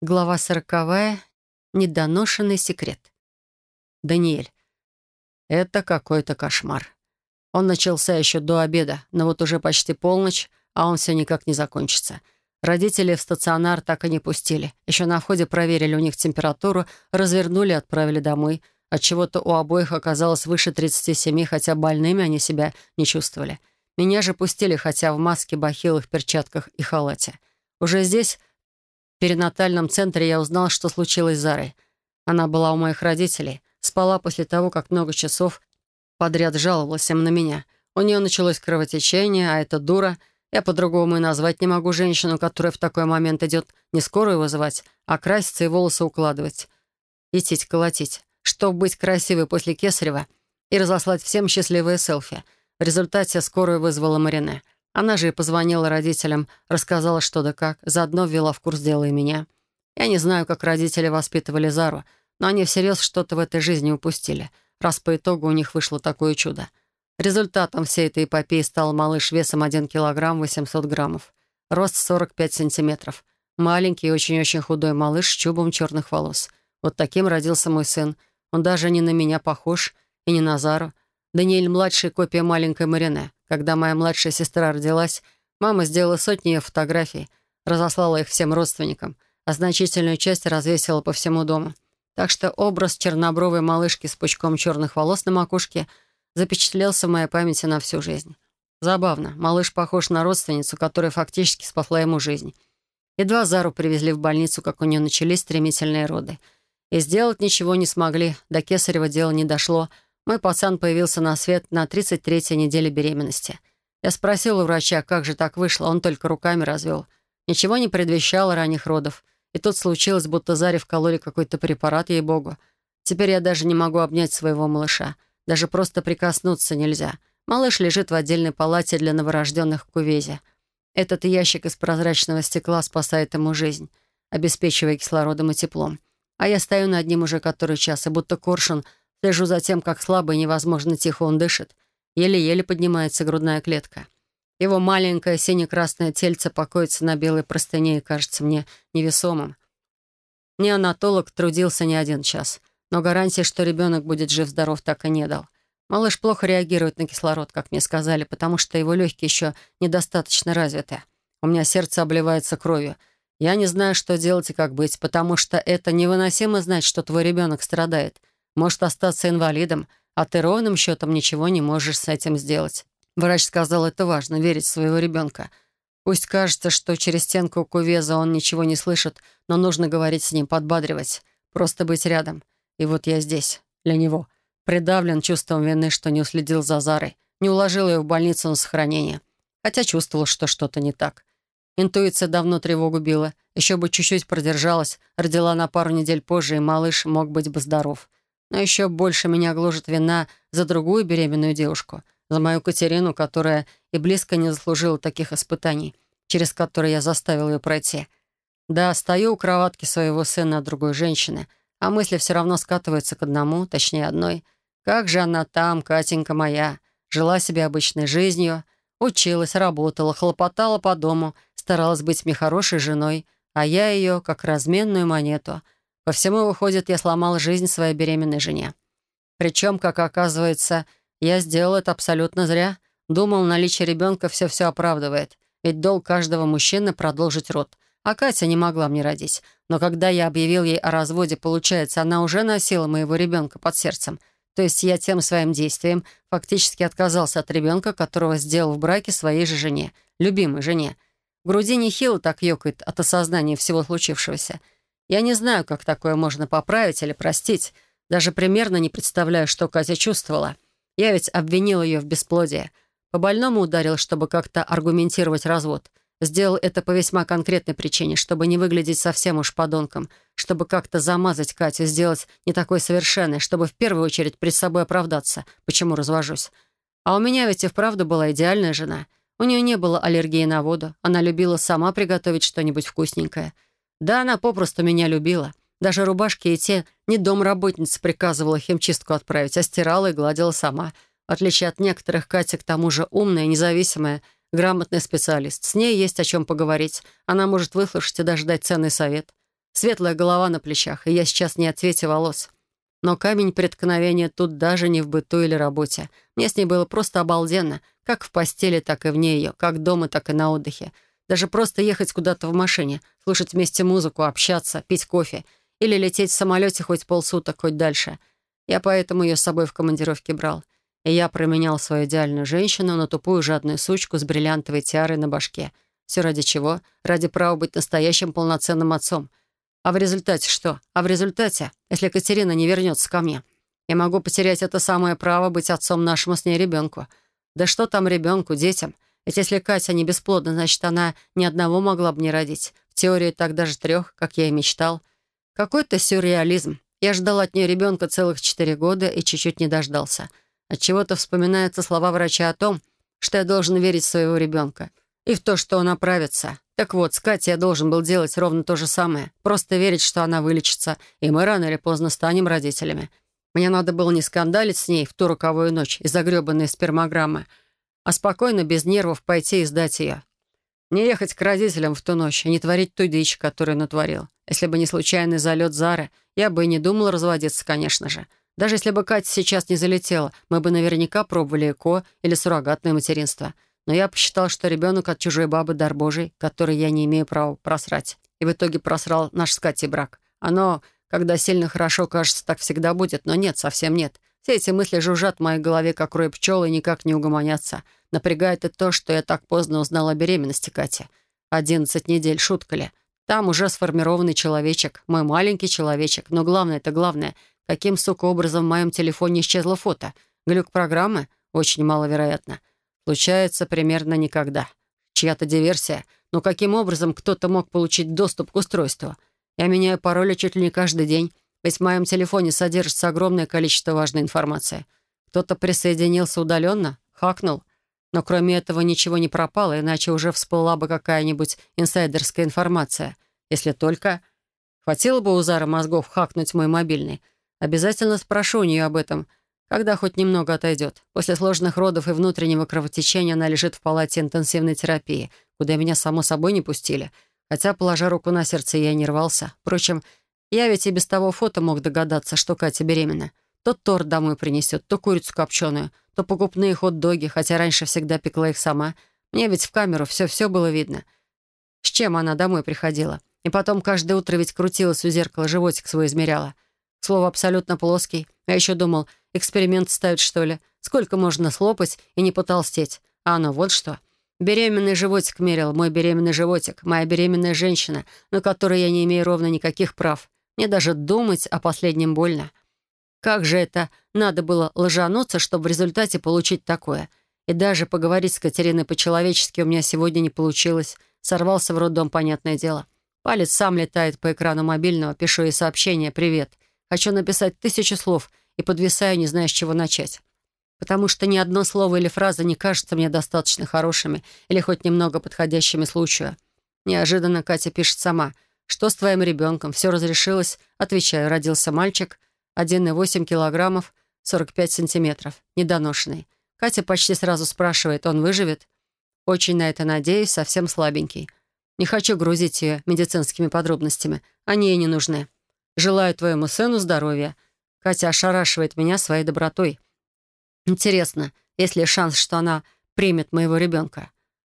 Глава сороковая. Недоношенный секрет. Даниэль. Это какой-то кошмар. Он начался еще до обеда, но вот уже почти полночь, а он все никак не закончится. Родители в стационар так и не пустили. Еще на входе проверили у них температуру, развернули и отправили домой. Отчего-то у обоих оказалось выше 37, хотя больными они себя не чувствовали. Меня же пустили, хотя в маске, бахилах, перчатках и халате. Уже здесь в перинатальном центре я узнал, что случилось с Зарой. Она была у моих родителей, спала после того, как много часов подряд жаловалась им на меня. У нее началось кровотечение, а эта дура... Я по-другому и назвать не могу женщину, которая в такой момент идет не скорую вызывать, а краситься и волосы укладывать. Идти колотить. Чтобы быть красивой после кесарева и разослать всем счастливые селфи. В результате скорую вызвала Марине. Она же и позвонила родителям, рассказала что да как, заодно ввела в курс дела и меня. Я не знаю, как родители воспитывали Зару, но они всерьез что-то в этой жизни упустили, раз по итогу у них вышло такое чудо. Результатом всей этой эпопеи стал малыш весом 1 килограмм 800 граммов, рост 45 сантиметров, маленький и очень-очень худой малыш с чубом черных волос. Вот таким родился мой сын. Он даже не на меня похож и не на Зару. Даниэль-младший — копия маленькой Марине. Когда моя младшая сестра родилась, мама сделала сотни ее фотографий, разослала их всем родственникам, а значительную часть развесила по всему дому. Так что образ чернобровой малышки с пучком черных волос на макушке запечатлелся в моей памяти на всю жизнь. Забавно, малыш похож на родственницу, которая фактически спасла ему жизнь. Едва Зару привезли в больницу, как у нее начались стремительные роды. И сделать ничего не смогли, до кесарева дело не дошло — мой пацан появился на свет на 33-й неделе беременности. Я спросил у врача, как же так вышло, он только руками развел. Ничего не предвещало ранних родов. И тут случилось, будто Заре вкололи какой-то препарат, ей-богу. Теперь я даже не могу обнять своего малыша. Даже просто прикоснуться нельзя. Малыш лежит в отдельной палате для новорожденных в кувезе. Этот ящик из прозрачного стекла спасает ему жизнь, обеспечивая кислородом и теплом. А я стою над ним уже который час, и будто коршун — Слежу за тем, как слабо и невозможно тихо он дышит. Еле-еле поднимается грудная клетка. Его маленькое сине-красное тельце покоится на белой простыне и кажется мне невесомым. Неонатолог трудился не один час, но гарантии, что ребенок будет жив-здоров, так и не дал. Малыш плохо реагирует на кислород, как мне сказали, потому что его легкие еще недостаточно развиты. У меня сердце обливается кровью. Я не знаю, что делать и как быть, потому что это невыносимо знать, что твой ребенок страдает может остаться инвалидом, а ты ровным счетом ничего не можешь с этим сделать. Врач сказал, это важно, верить в своего ребенка. Пусть кажется, что через стенку кувеза он ничего не слышит, но нужно говорить с ним, подбадривать, просто быть рядом. И вот я здесь, для него. Придавлен чувством вины, что не уследил за Зарой, не уложил ее в больницу на сохранение. Хотя чувствовал, что что-то не так. Интуиция давно тревогу била. Еще бы чуть-чуть продержалась, родила на пару недель позже, и малыш мог быть бы здоров. Но еще больше меня гложет вина за другую беременную девушку, за мою Катерину, которая и близко не заслужила таких испытаний, через которые я заставил ее пройти. Да, стою у кроватки своего сына от другой женщины, а мысли все равно скатываются к одному, точнее одной. Как же она там, Катенька моя, жила себе обычной жизнью, училась, работала, хлопотала по дому, старалась быть мне хорошей женой, а я ее, как разменную монету — по всему, выходит, я сломал жизнь своей беременной жене. Причем, как оказывается, я сделал это абсолютно зря. Думал, наличие ребенка все-все оправдывает. Ведь долг каждого мужчины продолжить род. А Катя не могла мне родить. Но когда я объявил ей о разводе, получается, она уже носила моего ребенка под сердцем. То есть я тем своим действием фактически отказался от ребенка, которого сделал в браке своей же жене, любимой жене. В груди нехило так ёкает от осознания всего случившегося — я не знаю, как такое можно поправить или простить. Даже примерно не представляю, что Катя чувствовала. Я ведь обвинил ее в бесплодии. По больному ударил, чтобы как-то аргументировать развод. Сделал это по весьма конкретной причине, чтобы не выглядеть совсем уж подонком, чтобы как-то замазать Катю, сделать не такой совершенной, чтобы в первую очередь пред собой оправдаться, почему развожусь. А у меня ведь и вправду была идеальная жена. У нее не было аллергии на воду. Она любила сама приготовить что-нибудь вкусненькое — да, она попросту меня любила. Даже рубашки и те не домработница приказывала химчистку отправить, а стирала и гладила сама. В отличие от некоторых, Катя к тому же умная, независимая, грамотный специалист. С ней есть о чем поговорить. Она может выслушать и даже дать ценный совет. Светлая голова на плечах, и я сейчас не о цвете волос. Но камень преткновения тут даже не в быту или работе. Мне с ней было просто обалденно, как в постели, так и вне ее, как дома, так и на отдыхе. Даже просто ехать куда-то в машине, слушать вместе музыку, общаться, пить кофе или лететь в самолете хоть полсуток, хоть дальше. Я поэтому ее с собой в командировке брал. И я променял свою идеальную женщину на тупую жадную сучку с бриллиантовой тиарой на башке. Все ради чего? Ради права быть настоящим полноценным отцом. А в результате что? А в результате, если Катерина не вернется ко мне, я могу потерять это самое право быть отцом нашему с ней ребенку. Да что там ребенку, детям? Ведь если Катя не бесплодна, значит, она ни одного могла бы не родить. В теории так даже трех, как я и мечтал. Какой-то сюрреализм. Я ждал от нее ребенка целых четыре года и чуть-чуть не дождался. Отчего-то вспоминаются слова врача о том, что я должен верить в своего ребенка и в то, что он оправится. Так вот, с Катей я должен был делать ровно то же самое. Просто верить, что она вылечится, и мы рано или поздно станем родителями. Мне надо было не скандалить с ней в ту роковую ночь из-за гребанной спермограммы, а спокойно, без нервов, пойти и сдать ее. Не ехать к родителям в ту ночь и не творить ту дичь, которую натворил. Если бы не случайный залет Зары, я бы и не думал разводиться, конечно же. Даже если бы Катя сейчас не залетела, мы бы наверняка пробовали ЭКО или суррогатное материнство. Но я посчитал, что ребенок от чужой бабы дар божий, который я не имею права просрать. И в итоге просрал наш с Катей брак. Оно, когда сильно хорошо, кажется, так всегда будет, но нет, совсем нет. Все эти мысли жужжат в моей голове, как рой пчел, и никак не угомонятся. Напрягает и то, что я так поздно узнала о беременности Кати. Одиннадцать недель, шутка ли? Там уже сформированный человечек, мой маленький человечек. Но главное это главное, Каким, сука, образом в моем телефоне исчезло фото? Глюк программы? Очень маловероятно. Случается примерно никогда. Чья-то диверсия. Но каким образом кто-то мог получить доступ к устройству? Я меняю пароли чуть ли не каждый день, ведь в моем телефоне содержится огромное количество важной информации. Кто-то присоединился удаленно, хакнул. Но кроме этого ничего не пропало, иначе уже всплыла бы какая-нибудь инсайдерская информация. Если только... Хватило бы у Зары мозгов хакнуть мой мобильный — Обязательно спрошу у нее об этом, когда хоть немного отойдет. После сложных родов и внутреннего кровотечения она лежит в палате интенсивной терапии, куда меня, само собой, не пустили. Хотя, положа руку на сердце, я не рвался. Впрочем, я ведь и без того фото мог догадаться, что Катя беременна. То торт домой принесет, то курицу копченую, то покупные хот-доги, хотя раньше всегда пекла их сама. Мне ведь в камеру все-все было видно. С чем она домой приходила. И потом каждое утро ведь крутилась у зеркала, животик свой измеряла. Слово абсолютно плоский. А еще думал, эксперимент ставить, что ли? Сколько можно слопать и не потолстеть? А оно вот что. Беременный животик мерил, мой беременный животик, моя беременная женщина, на которой я не имею ровно никаких прав. Мне даже думать о последнем больно. Как же это надо было ложануться, чтобы в результате получить такое? И даже поговорить с Катериной по-человечески у меня сегодня не получилось. Сорвался в роддом, понятное дело. Палец сам летает по экрану мобильного, пишу ей сообщение «Привет». Хочу написать тысячу слов и подвисаю, не зная, с чего начать. Потому что ни одно слово или фраза не кажется мне достаточно хорошими или хоть немного подходящими случаю. Неожиданно Катя пишет сама. «Что с твоим ребенком? Все разрешилось?» Отвечаю. Родился мальчик, 1,8 килограммов, 45 сантиметров, недоношенный. Катя почти сразу спрашивает, он выживет? Очень на это надеюсь, совсем слабенький. Не хочу грузить ее медицинскими подробностями. Они ей не нужны. Желаю твоему сыну здоровья. Катя ошарашивает меня своей добротой. Интересно, есть ли шанс, что она примет моего ребенка?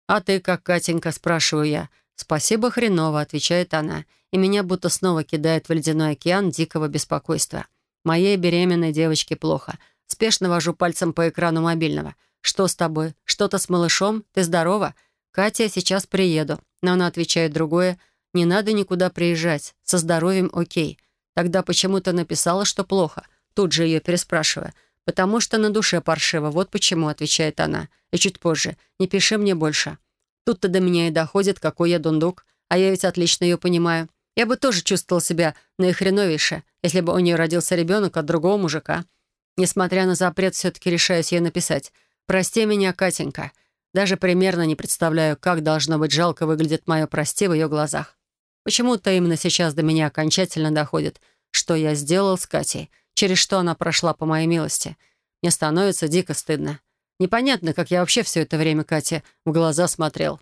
А ты как, Катенька, спрашиваю я. Спасибо хреново, отвечает она, и меня будто снова кидает в ледяной океан дикого беспокойства. Моей беременной девочке плохо. Спешно вожу пальцем по экрану мобильного. «Что с тобой? Что-то с малышом? Ты здорова?» «Катя, сейчас приеду». Но она отвечает другое. «Не надо никуда приезжать. Со здоровьем окей. Тогда почему-то написала, что плохо. Тут же ее переспрашивая. «Потому что на душе паршиво. Вот почему», — отвечает она. И чуть позже. «Не пиши мне больше». Тут-то до меня и доходит, какой я дундук. А я ведь отлично ее понимаю. Я бы тоже чувствовал себя наихреновейше, если бы у нее родился ребенок от другого мужика. Несмотря на запрет, все-таки решаюсь ей написать. «Прости меня, Катенька». Даже примерно не представляю, как должно быть жалко выглядит мое «прости» в ее глазах. Почему-то именно сейчас до меня окончательно доходит, что я сделал с Катей, через что она прошла по моей милости. Мне становится дико стыдно. Непонятно, как я вообще все это время Кате в глаза смотрел.